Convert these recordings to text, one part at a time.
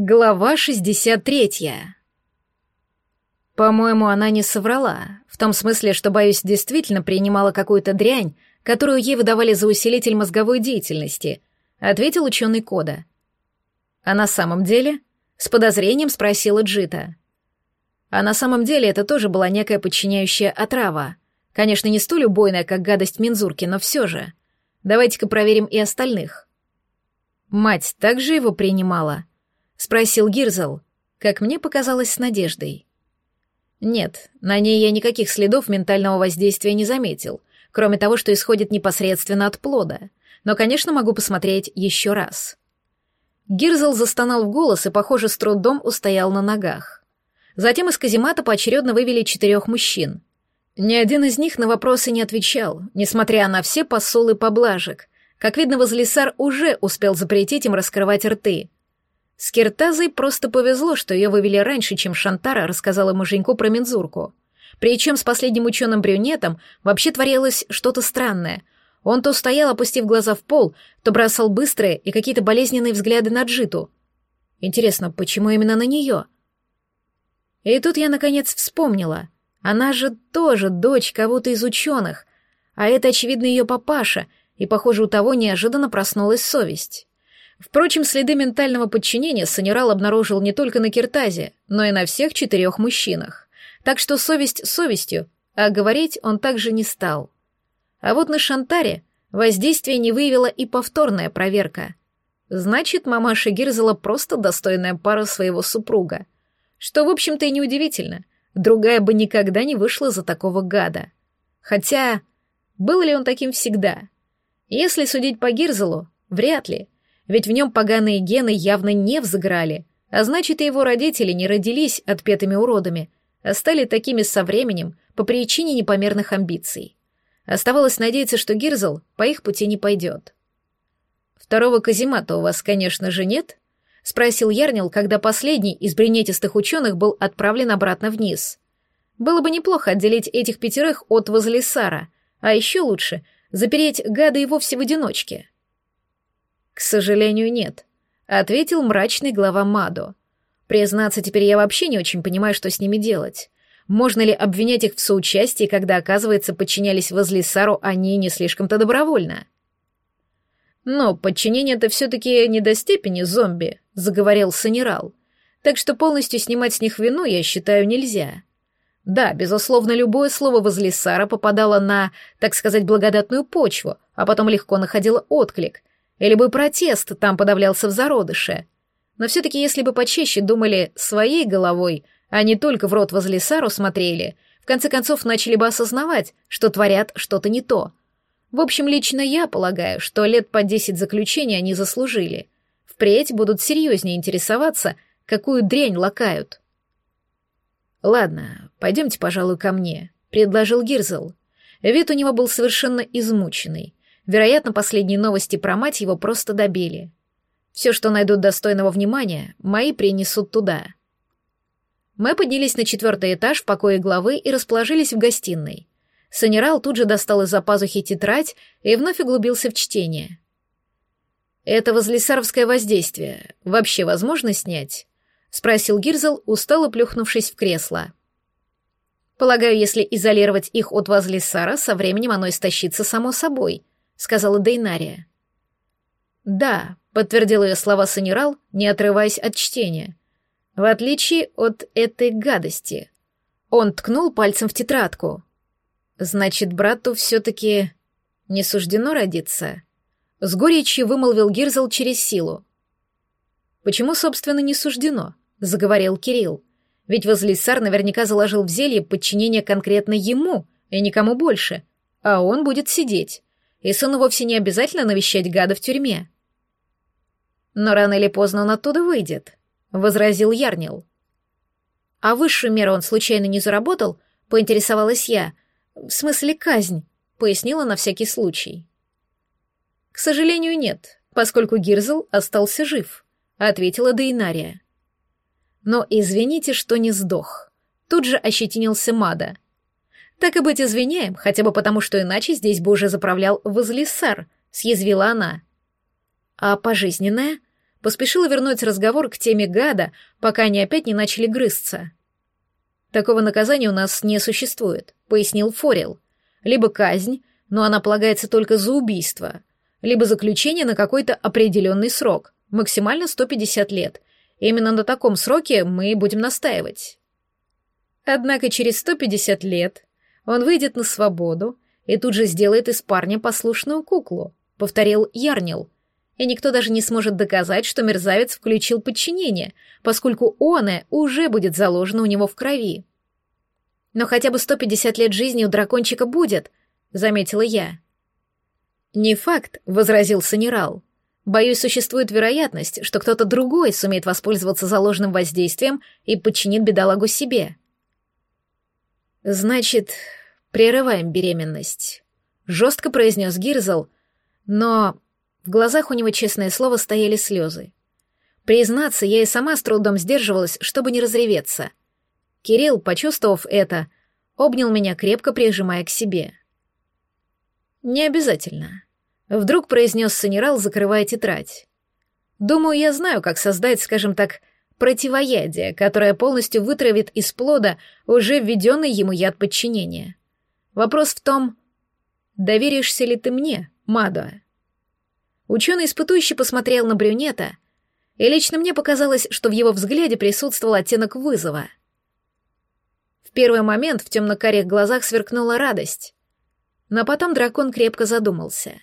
Глава 63. По-моему, она не соврала, в том смысле, что, боюсь, действительно принимала какую-то дрянь, которую ей выдавали за усилитель мозговой деятельности, ответил ученый Кода. А на самом деле? С подозрением спросила Джита. А на самом деле это тоже была некая подчиняющая отрава. Конечно, не столь убойная, как гадость мензурки, но все же. Давайте-ка проверим и остальных. Мать также его принимала —— спросил Гирзел, как мне показалось с надеждой. Нет, на ней я никаких следов ментального воздействия не заметил, кроме того, что исходит непосредственно от плода. Но, конечно, могу посмотреть еще раз. Гирзел застонал в голос и, похоже, с трудом устоял на ногах. Затем из каземата поочередно вывели четырех мужчин. Ни один из них на вопросы не отвечал, несмотря на все посулы поблажек. Как видно, Возлисар уже успел запретить им раскрывать рты — с Киртазой просто повезло, что ее вывели раньше, чем Шантара рассказала муженьку про мензурку. Причем с последним ученым-брюнетом вообще творилось что-то странное. Он то стоял, опустив глаза в пол, то бросал быстрые и какие-то болезненные взгляды на Джиту. Интересно, почему именно на нее? И тут я, наконец, вспомнила. Она же тоже дочь кого-то из ученых, а это, очевидно, ее папаша, и, похоже, у того неожиданно проснулась совесть. Впрочем, следы ментального подчинения Санерал обнаружил не только на Киртазе, но и на всех четырех мужчинах. Так что совесть совестью, а говорить он также не стал. А вот на Шантаре воздействие не выявила и повторная проверка. Значит, мамаша Гирзела просто достойная пара своего супруга. Что, в общем-то, и неудивительно. Другая бы никогда не вышла за такого гада. Хотя, был ли он таким всегда? Если судить по Гирзелу, вряд ли — ведь в нем поганые гены явно не взыграли, а значит, и его родители не родились отпетыми уродами, а стали такими со временем по причине непомерных амбиций. Оставалось надеяться, что Гирзл по их пути не пойдет. «Второго каземата у вас, конечно же, нет?» — спросил Ярнил, когда последний из бринетистых ученых был отправлен обратно вниз. «Было бы неплохо отделить этих пятерых от Возлисара, а еще лучше — запереть гада и вовсе в одиночке». «К сожалению, нет», — ответил мрачный глава Мадо. «Признаться, теперь я вообще не очень понимаю, что с ними делать. Можно ли обвинять их в соучастии, когда, оказывается, подчинялись Возлисару они не слишком-то добровольно?» «Но подчинение-то все-таки не до степени зомби», — заговорил Санерал. «Так что полностью снимать с них вину, я считаю, нельзя». Да, безусловно, любое слово Возлисара попадало на, так сказать, благодатную почву, а потом легко находило отклик, и любой протест там подавлялся в зародыше. Но все-таки если бы почаще думали своей головой, а не только в рот возле Сару смотрели, в конце концов начали бы осознавать, что творят что-то не то. В общем, лично я полагаю, что лет по десять заключения они заслужили. Впредь будут серьезнее интересоваться, какую дрянь лакают. «Ладно, пойдемте, пожалуй, ко мне», — предложил Гирзел. Вид у него был совершенно измученный. Вероятно, последние новости про мать его просто добили. Все, что найдут достойного внимания, мои принесут туда. Мы поднялись на четвертый этаж в покое главы и расположились в гостиной. Санерал тут же достал из-за пазухи тетрадь и вновь углубился в чтение. «Это возлесаровское воздействие. Вообще возможно снять?» — спросил Гирзел, устало плюхнувшись в кресло. «Полагаю, если изолировать их от возлесара, со временем оно истощится само собой», сказала Дейнария. Да, подтвердил ее слова Санерал, не отрываясь от чтения. В отличие от этой гадости. Он ткнул пальцем в тетрадку. Значит, брату все-таки не суждено родиться. С горечью вымолвил Гирзл через силу. Почему, собственно, не суждено? Заговорил Кирилл. Ведь Возлисар наверняка заложил в зелье подчинение конкретно ему и никому больше, а он будет сидеть и сыну вовсе не обязательно навещать гада в тюрьме. Но рано или поздно он оттуда выйдет, — возразил Ярнил. А высшую меру он случайно не заработал, поинтересовалась я. В смысле казнь, — пояснила на всякий случай. К сожалению, нет, поскольку Гирзл остался жив, — ответила Дейнария. Но извините, что не сдох. Тут же ощетинился Мада — «Так и быть извиняем, хотя бы потому, что иначе здесь бы уже заправлял Возлисар», — съязвила она. «А пожизненное?» поспешила вернуть разговор к теме гада, пока они опять не начали грызться. «Такого наказания у нас не существует», — пояснил Форел. «Либо казнь, но она полагается только за убийство, либо заключение на какой-то определенный срок, максимально 150 лет. Именно на таком сроке мы будем настаивать». Однако через 150 лет он выйдет на свободу и тут же сделает из парня послушную куклу, повторил Ярнил. И никто даже не сможет доказать, что мерзавец включил подчинение, поскольку оное уже будет заложено у него в крови. Но хотя бы 150 лет жизни у дракончика будет, заметила я. Не факт, возразил Санерал. Боюсь, существует вероятность, что кто-то другой сумеет воспользоваться заложенным воздействием и подчинит бедолагу себе. «Значит, прерываем беременность», — жестко произнес Гирзл, но в глазах у него, честное слово, стояли слезы. Признаться, я и сама с трудом сдерживалась, чтобы не разреветься. Кирилл, почувствовав это, обнял меня, крепко прижимая к себе. «Не обязательно», — вдруг произнес Санерал, закрывая тетрадь. «Думаю, я знаю, как создать, скажем так, противоядие, которое полностью вытравит из плода уже введенный ему яд подчинения. Вопрос в том, доверишься ли ты мне, Мадо? Ученый испытующий посмотрел на брюнета, и лично мне показалось, что в его взгляде присутствовал оттенок вызова. В первый момент в темно-карих глазах сверкнула радость, но потом дракон крепко задумался.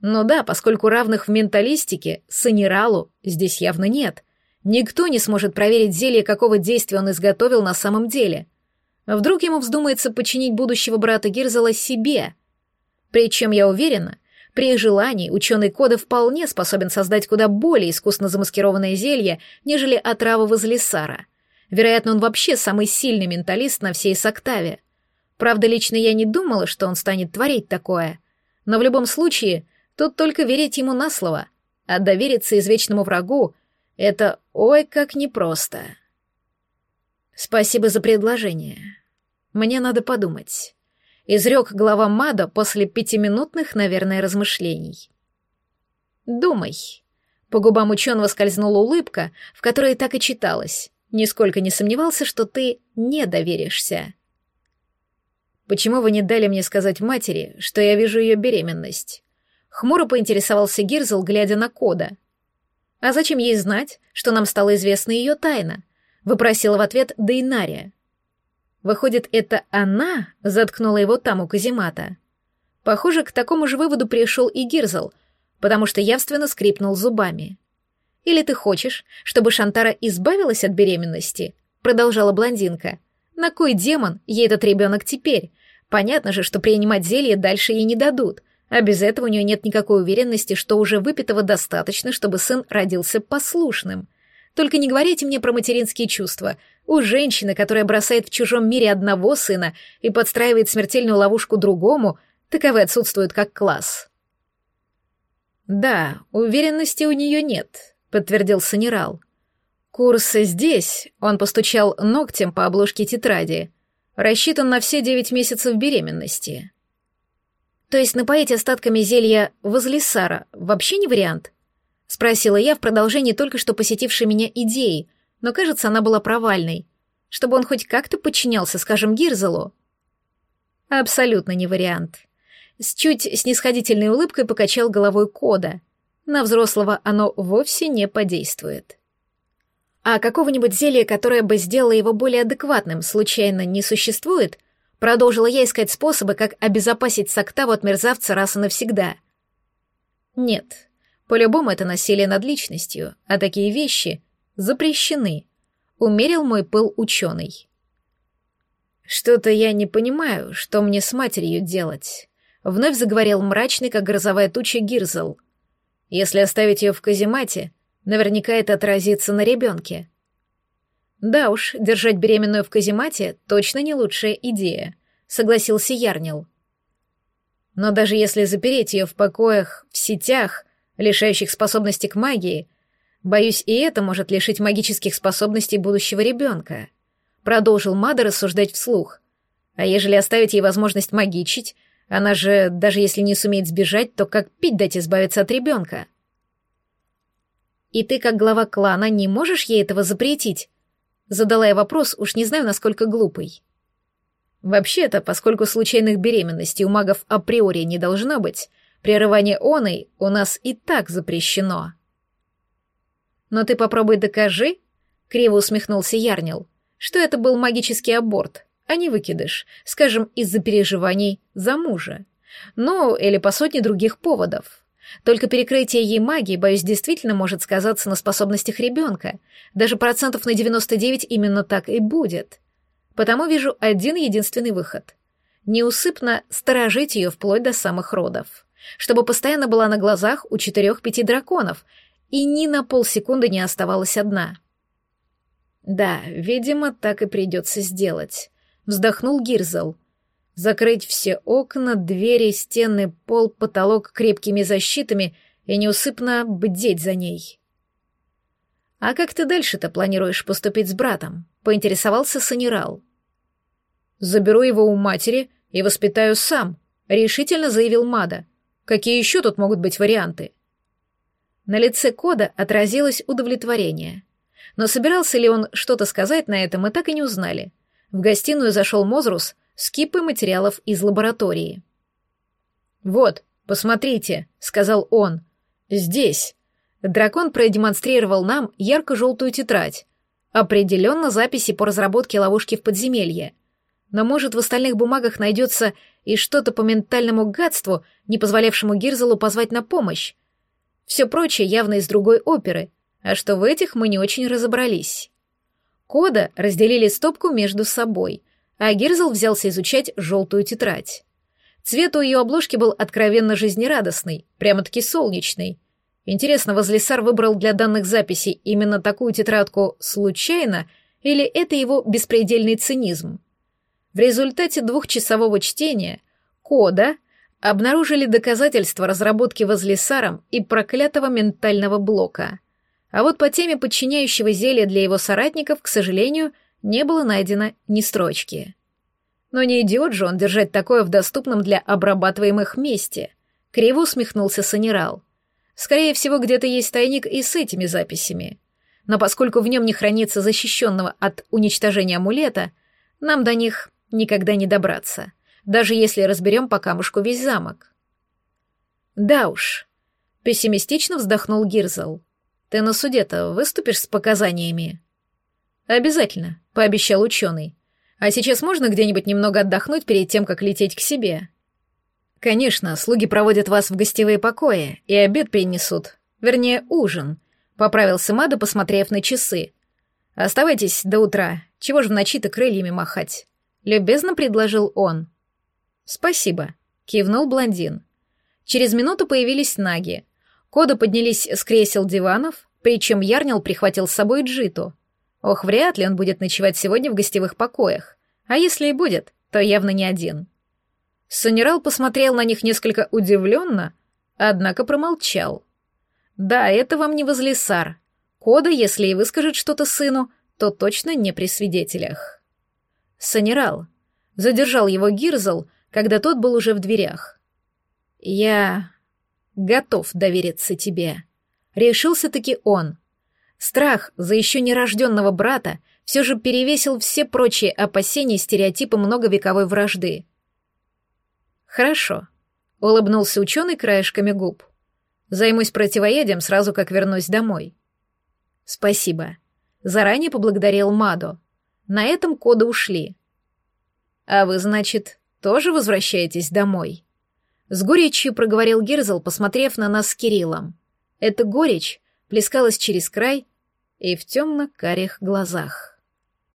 Ну да, поскольку равных в менталистике Саниралу здесь явно нет — Никто не сможет проверить зелье, какого действия он изготовил на самом деле. Вдруг ему вздумается подчинить будущего брата Гирзела себе. Причем, я уверена, при желании ученый Кода вполне способен создать куда более искусно замаскированное зелье, нежели отрава Возлисара. Вероятно, он вообще самый сильный менталист на всей Соктаве. Правда, лично я не думала, что он станет творить такое. Но в любом случае, тут только верить ему на слово, а довериться извечному врагу это ой как непросто. Спасибо за предложение. Мне надо подумать. Изрек глава Мада после пятиминутных, наверное, размышлений. Думай. По губам ученого скользнула улыбка, в которой так и читалось. Нисколько не сомневался, что ты не доверишься. Почему вы не дали мне сказать матери, что я вижу ее беременность? Хмуро поинтересовался Гирзл, глядя на Кода. А зачем ей знать, что нам стало известна ее тайна? Выпросила в ответ Дейнария. Выходит, это она заткнула его там у каземата. Похоже, к такому же выводу пришел и Гирзл, потому что явственно скрипнул зубами. «Или ты хочешь, чтобы Шантара избавилась от беременности?» Продолжала блондинка. «На кой демон ей этот ребенок теперь? Понятно же, что принимать зелье дальше ей не дадут а без этого у нее нет никакой уверенности, что уже выпитого достаточно, чтобы сын родился послушным. Только не говорите мне про материнские чувства. У женщины, которая бросает в чужом мире одного сына и подстраивает смертельную ловушку другому, таковы отсутствуют как класс. «Да, уверенности у нее нет», — подтвердил Санерал. «Курс здесь», — он постучал ногтем по обложке тетради, — рассчитан на все девять месяцев беременности. То есть напоить остатками зелья Возлисара вообще не вариант? Спросила я в продолжении только что посетившей меня идеи, но, кажется, она была провальной. Чтобы он хоть как-то подчинялся, скажем, Гирзелу. Абсолютно не вариант. С чуть снисходительной улыбкой покачал головой Кода. На взрослого оно вовсе не подействует. А какого-нибудь зелья, которое бы сделало его более адекватным, случайно не существует — Продолжила я искать способы, как обезопасить Соктаву от мерзавца раз и навсегда. Нет, по-любому это насилие над личностью, а такие вещи запрещены. Умерил мой пыл ученый. Что-то я не понимаю, что мне с матерью делать. Вновь заговорил мрачный, как грозовая туча Гирзл. Если оставить ее в каземате, наверняка это отразится на ребенке. Да уж, держать беременную в каземате точно не лучшая идея, согласился Ярнил. Но даже если запереть ее в покоях, в сетях, лишающих способности к магии, боюсь, и это может лишить магических способностей будущего ребенка. Продолжил Мада рассуждать вслух. А ежели оставить ей возможность магичить, она же, даже если не сумеет сбежать, то как пить дать избавиться от ребенка? И ты, как глава клана, не можешь ей этого запретить? Задала я вопрос, уж не знаю, насколько глупый. Вообще-то, поскольку случайных беременностей у магов априори не должно быть, прерывание оной у нас и так запрещено. Но ты попробуй докажи, криво усмехнулся Ярнил, что это был магический аборт, а не выкидыш, скажем, из-за переживаний за мужа. Ну, или по сотне других поводов. Только перекрытие ей магии, боюсь, действительно может сказаться на способностях ребенка. Даже процентов на 99 именно так и будет. Потому вижу один единственный выход. Неусыпно сторожить ее вплоть до самых родов. Чтобы постоянно была на глазах у четырех-пяти драконов, и ни на полсекунды не оставалась одна. Да, видимо, так и придется сделать. Вздохнул Гирзел. Закрыть все окна, двери, стены, пол, потолок крепкими защитами и неусыпно бдеть за ней. «А как ты дальше-то планируешь поступить с братом?» — поинтересовался Санерал. «Заберу его у матери и воспитаю сам», — решительно заявил Мада. «Какие еще тут могут быть варианты?» На лице Кода отразилось удовлетворение. Но собирался ли он что-то сказать на это, мы так и не узнали. В гостиную зашел Мозрус с кипой материалов из лаборатории. «Вот, посмотрите», — сказал он. «Здесь». Дракон продемонстрировал нам ярко-желтую тетрадь. Определенно записи по разработке ловушки в подземелье. Но, может, в остальных бумагах найдется и что-то по ментальному гадству, не позволявшему Гирзелу позвать на помощь. Все прочее явно из другой оперы, а что в этих мы не очень разобрались. Кода разделили стопку между собой, а Гирзел взялся изучать желтую тетрадь. Цвет у ее обложки был откровенно жизнерадостный, прямо-таки солнечный. Интересно, Возлесар выбрал для данных записей именно такую тетрадку случайно, или это его беспредельный цинизм? В результате двухчасового чтения Кода обнаружили доказательства разработки Возлесаром и проклятого ментального блока. А вот по теме подчиняющего зелья для его соратников, к сожалению, не было найдено ни строчки. Но не идиот же он держать такое в доступном для обрабатываемых месте. Криво усмехнулся Санерал. Скорее всего, где-то есть тайник и с этими записями. Но поскольку в нем не хранится защищенного от уничтожения амулета, нам до них никогда не добраться, даже если разберем по камушку весь замок. Да уж, пессимистично вздохнул Гирзел. Ты на суде-то выступишь с показаниями? Обязательно, пообещал ученый. А сейчас можно где-нибудь немного отдохнуть перед тем, как лететь к себе? Конечно, слуги проводят вас в гостевые покои и обед принесут. Вернее, ужин. Поправился Мада, посмотрев на часы. Оставайтесь до утра. Чего же в ночи-то крыльями махать? Любезно предложил он. Спасибо, кивнул блондин. Через минуту появились наги. Коды поднялись с кресел диванов, причем Ярнил прихватил с собой Джиту. Ох, вряд ли он будет ночевать сегодня в гостевых покоях. А если и будет, то явно не один. Санерал посмотрел на них несколько удивленно, однако промолчал. Да, это вам не возлесар. Кода, если и выскажет что-то сыну, то точно не при свидетелях. Санерал. Задержал его Гирзл, когда тот был уже в дверях. Я готов довериться тебе. Решился-таки он. Страх за еще нерожденного брата все же перевесил все прочие опасения и стереотипы многовековой вражды. «Хорошо», — улыбнулся ученый краешками губ. «Займусь противоядием сразу, как вернусь домой». «Спасибо». Заранее поблагодарил Мадо. На этом коды ушли. «А вы, значит, тоже возвращаетесь домой?» С горечью проговорил Герзл, посмотрев на нас с Кириллом. Эта горечь плескалась через край и в темно-карих глазах.